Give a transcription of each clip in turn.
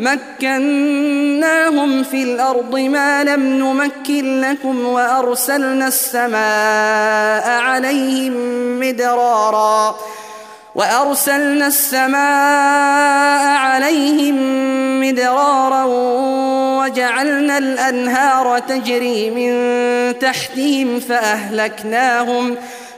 مكناهم في الأرض ما لم نمكن لكم وأرسلنا السماء عليهم مدرارا وأرسلنا السماء عليهم مدرارا وجعلنا الأنهار تجري من تحتهم فأهلكناهم فأهلكناهم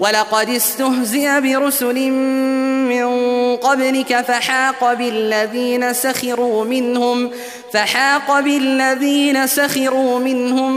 ولقد استهزئ برسل من قبلك فحاق بالذين سخروا منهم فحاق بالذين سخروا منهم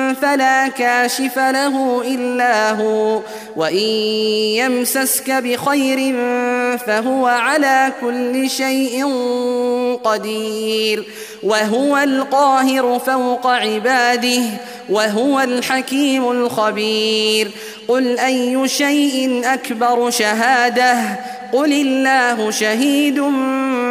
فلا كاشف له إلا هو وإن يمسسك بخير فهو على كل شيء قدير وهو القاهر فوق عباده وهو الحكيم الخبير. قل أي شيء أكبر شهادة؟ قل الله شهيد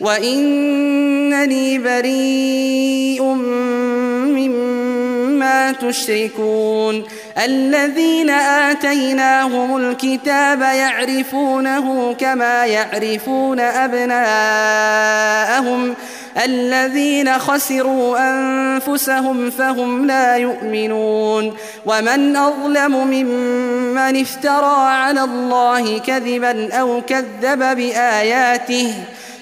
وإنني بريء مما تشركون الذين آتيناهم الكتاب يعرفونه كما يعرفون أبناءهم الذين خسروا أنفسهم فهم لا يؤمنون ومن أظلم ممن افترى على الله كذبا أو كذب بآياته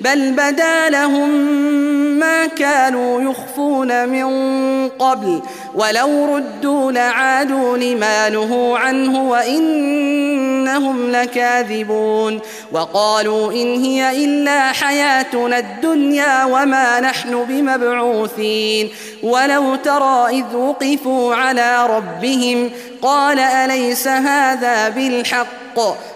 بل بدا لهم ما كانوا يخفون من قبل ولو ردوا لعادوا لما نهوا عنه وإنهم لكاذبون وقالوا إن هي إلا حياتنا الدنيا وما نحن بمبعوثين ولو ترى إذ وقفوا على ربهم قال أليس هذا بالحق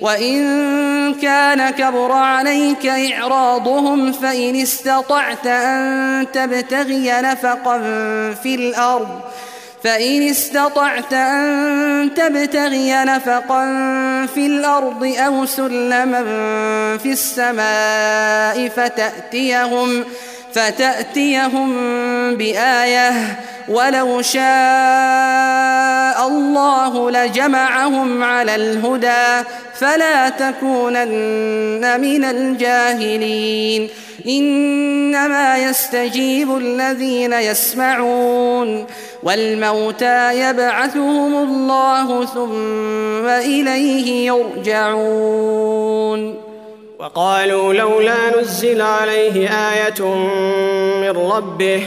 وإن كان كبر عليك إعراضهم فإن استطعت أن تبتغي نفقا في الأرض فإن استطعت أن تبتغي نفقا في الأرض أو سلما في السماء فتأتيهم فتأتيهم بآية ولو شاء الله لجمعهم على الهدى فلا تكونن من الجاهلين. إنما يستجيب الذين يسمعون والموتى يبعثهم الله ثم إليه يرجعون. وقالوا لولا نزل عليه آية من ربه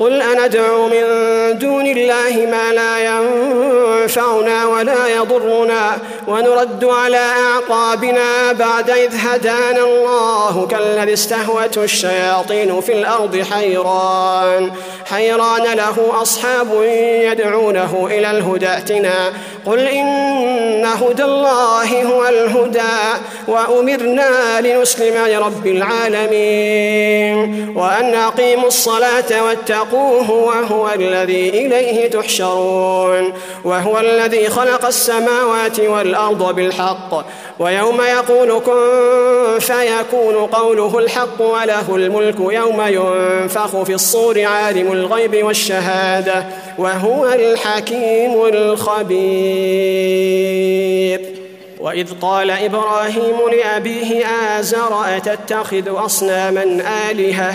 قل أندعو من دون الله ما لا ينفعنا ولا يضرنا ونرد على أعقابنا بعد إذ هدانا الله كالذي استهوته الشياطين في الأرض حيران. حيران له أصحاب يدعونه إلى الهدى. ائتنا. قل إن هدى الله هو الهدى وأمرنا لنسلم لرب العالمين. وأن أقيموا الصلاة واتقوه وهو الذي إليه تحشرون. وهو الذي خلق السماوات والأرض بالحق. ويوم يقول كن فيكون قوله الحق وله الملك يوم ينفخ في الصور عالم الغيب والشهادة. وهو الحكيم الخبير. وإذ قال إبراهيم لأبيه آزر أتتخذ أصناما آلهة؟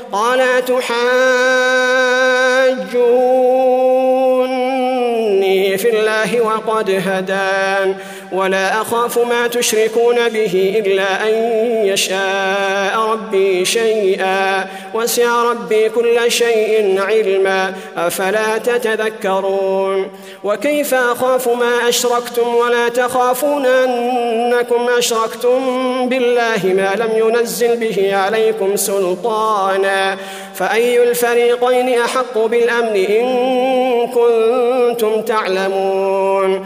قال تحاجوني في الله وقد هدان ولا أخاف ما تشركون به إلا أن يشاء ربي شيئا. وسع ربي كل شيء علما. أفلا تتذكرون؟ وكيف أخاف ما أشركتم ولا تخافون أنكم أشركتم بالله ما لم ينزل به عليكم سلطانا؟ فأي الفريقين أحق بالأمن إن كنتم تعلمون؟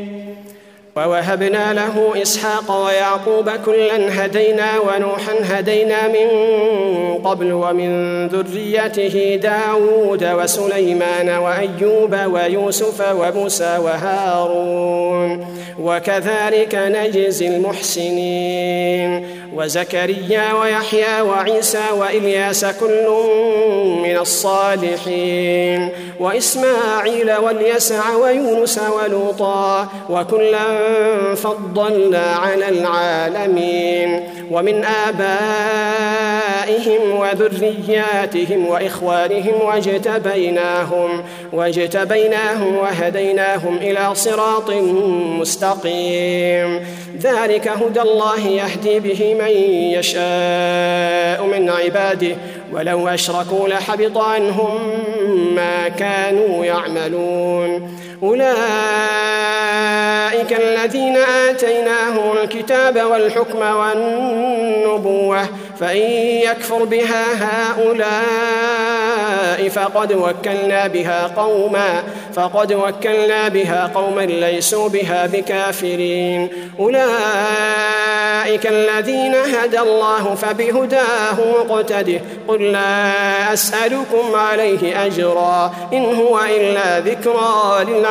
ووهبنا له إسحاق ويعقوب كلا هدينا ونوحا هدينا من قبل ومن ذريته داود وسليمان وأيوب ويوسف وموسى وهارون وكذلك نجزي المحسنين وزكريا ويحيى وعيسى وإلياس كل من الصالحين وإسماعيل واليسع ويونس ولوطا وكلا فضلنا على العالمين. ومن آبائهم وذرياتهم وإخوانهم واجتبيناهم واجتبيناهم وهديناهم إلى صراط مستقيم. ذلك هدى الله يهدي به من يشاء من عباده. ولو أشركوا لحبط عنهم ما كانوا يعملون. أولئك الذين آتيناهم الكتاب والحكم والنبوة فإن يكفر بها هؤلاء فقد وكلنا بها قوما فقد وكلنا بها قوما ليسوا بها بكافرين. أولئك الذين هدى الله فبهداه مقتده قل لا أسألكم عليه أجرا إن هو إلا ذكرى للعالمين.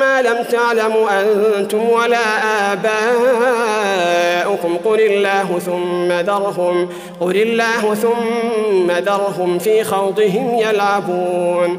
ما لم تعلموا أنتم ولا آباؤكم. قل الله ثم ذرهم قل الله ثم ذرهم في خوضهم يلعبون.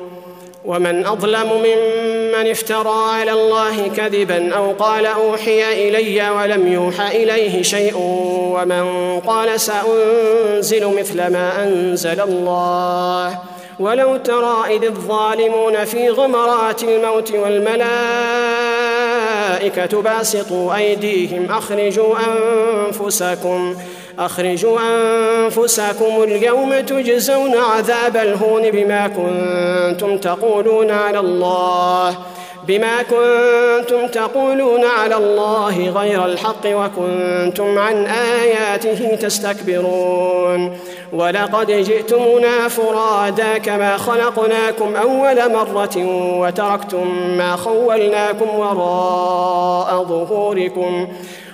ومن أظلم ممن افترى على الله كذبا أو قال أوحي إلي ولم يوحى إليه شيء ومن قال سأنزل مثل ما أنزل الله. ولو ترى إذ الظالمون في غمرات الموت والملائكة باسطوا أيديهم أخرجوا أنفسكم أخرجوا أنفسكم اليوم تجزون عذاب الهون بما كنتم تقولون على الله بما كنتم تقولون على الله غير الحق وكنتم عن آياته تستكبرون. ولقد جئتمونا فرادا كما خلقناكم أول مرة وتركتم ما خولناكم وراء ظهوركم.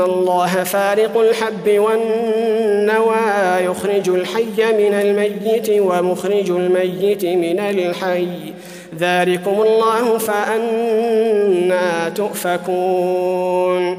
الله فارق الحب والنوى يخرج الحي من الميت ومخرج الميت من الحي. ذلكم الله فأنا تؤفكون.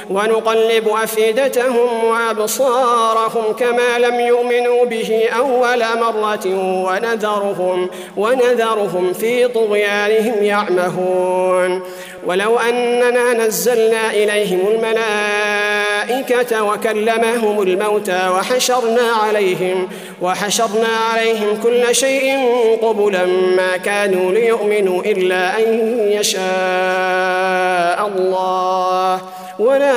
ونقلب أفئدتهم وأبصارهم كما لم يؤمنوا به أول مرة ونذرهم ونذرهم في طغيانهم يعمهون. ولو أننا نزلنا إليهم الملائكة وكلمهم الموتى وحشرنا عليهم وحشرنا عليهم كل شيء قبلا ما كانوا ليؤمنوا إلا أن يشاء الله.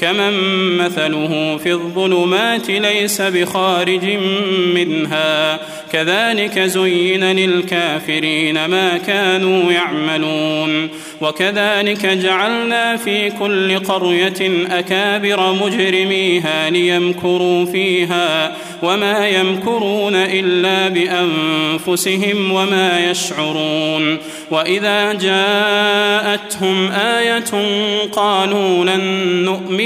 كمن مثله في الظلمات ليس بخارج منها. كذلك زين للكافرين ما كانوا يعملون. وكذلك جعلنا في كل قرية أكابر مجرميها ليمكروا فيها وما يمكرون إلا بأنفسهم وما يشعرون. وإذا جاءتهم آية قالوا لن نؤمن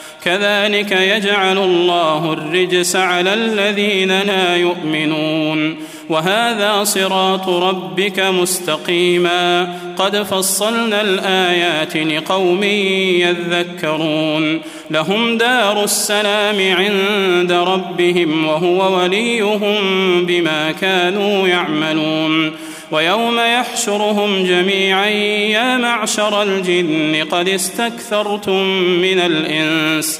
كذلك يجعل الله الرجس على الذين لا يؤمنون. وهذا صراط ربك مستقيما. قد فصلنا الآيات لقوم يذكرون. لهم دار السلام عند ربهم وهو وليهم بما كانوا يعملون. ويوم يحشرهم جميعا يا معشر الجن قد استكثرتم من الإنس.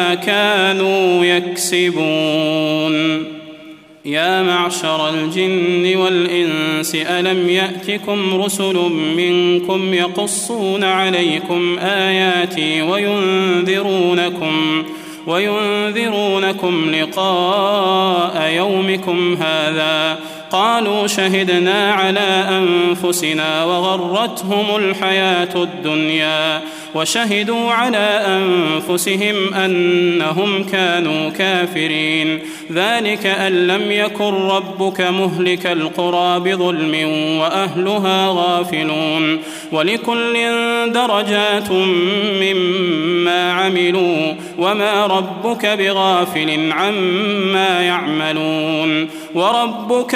كانوا يكسبون. يا معشر الجن والإنس ألم يأتكم رسل منكم يقصون عليكم آياتي وينذرونكم وينذرونكم لقاء يومكم هذا قالوا شهدنا على أنفسنا وغرتهم الحياة الدنيا وشهدوا على أنفسهم أنهم كانوا كافرين. ذلك أن لم يكن ربك مهلك القرى بظلم وأهلها غافلون. ولكل درجات مما عملوا وما ربك بغافل عما يعملون. وربك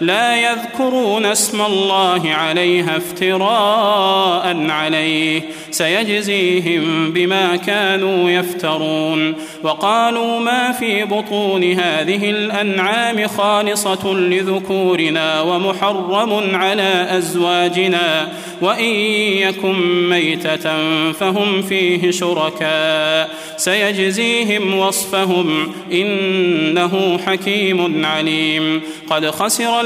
لا يذكرون اسم الله عليها افتراء عليه. سيجزيهم بما كانوا يفترون. وقالوا ما في بطون هذه الأنعام خالصة لذكورنا ومحرم على أزواجنا. وإن يكن ميتة فهم فيه شركاء. سيجزيهم وصفهم إنه حكيم عليم. قد خسر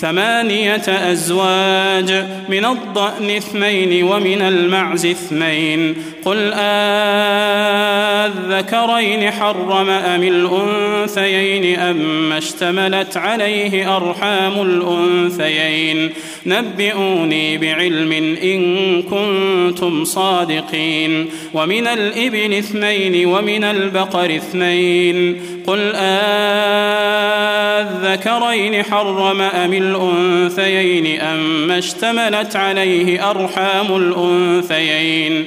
ثمانية أزواج من الضأن اثنين ومن المعز اثنين. قل آذكرين حرم أم الأنثيين أم اشتملت عليه أرحام الأنثيين. نبئوني بعلم إن كنتم صادقين. ومن الإبل اثنين ومن البقر اثنين. قل آذكرين حرم أم الأنثيين أم اشتملت عليه أرحام الأنثيين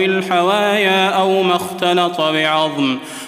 الحوايا أو ما اختلط بعظم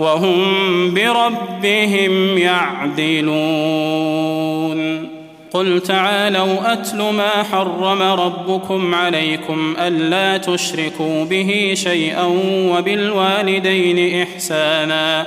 وهم بربهم يعدلون. قل تعالوا أتل ما حرم ربكم عليكم ألا تشركوا به شيئا وبالوالدين إحسانا.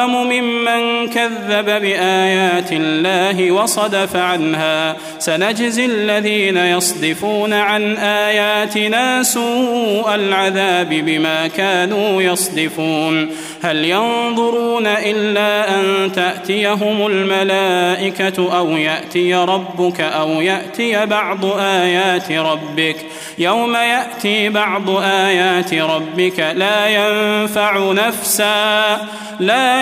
ممن كذب بآيات الله وصدف عنها. سنجزي الذين يصدفون عن آياتنا سوء العذاب بما كانوا يصدفون. هل ينظرون إلا أن تأتيهم الملائكة أو يأتي ربك أو يأتي بعض آيات ربك؟ يوم يأتي بعض آيات ربك لا ينفع نفسا لا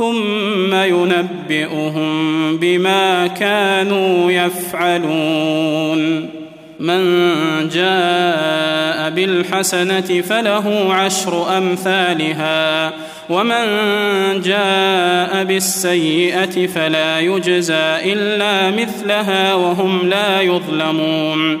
ثم ينبئهم بما كانوا يفعلون. من جاء بالحسنة فله عشر أمثالها ومن جاء بالسيئة فلا يجزى إلا مثلها وهم لا يظلمون.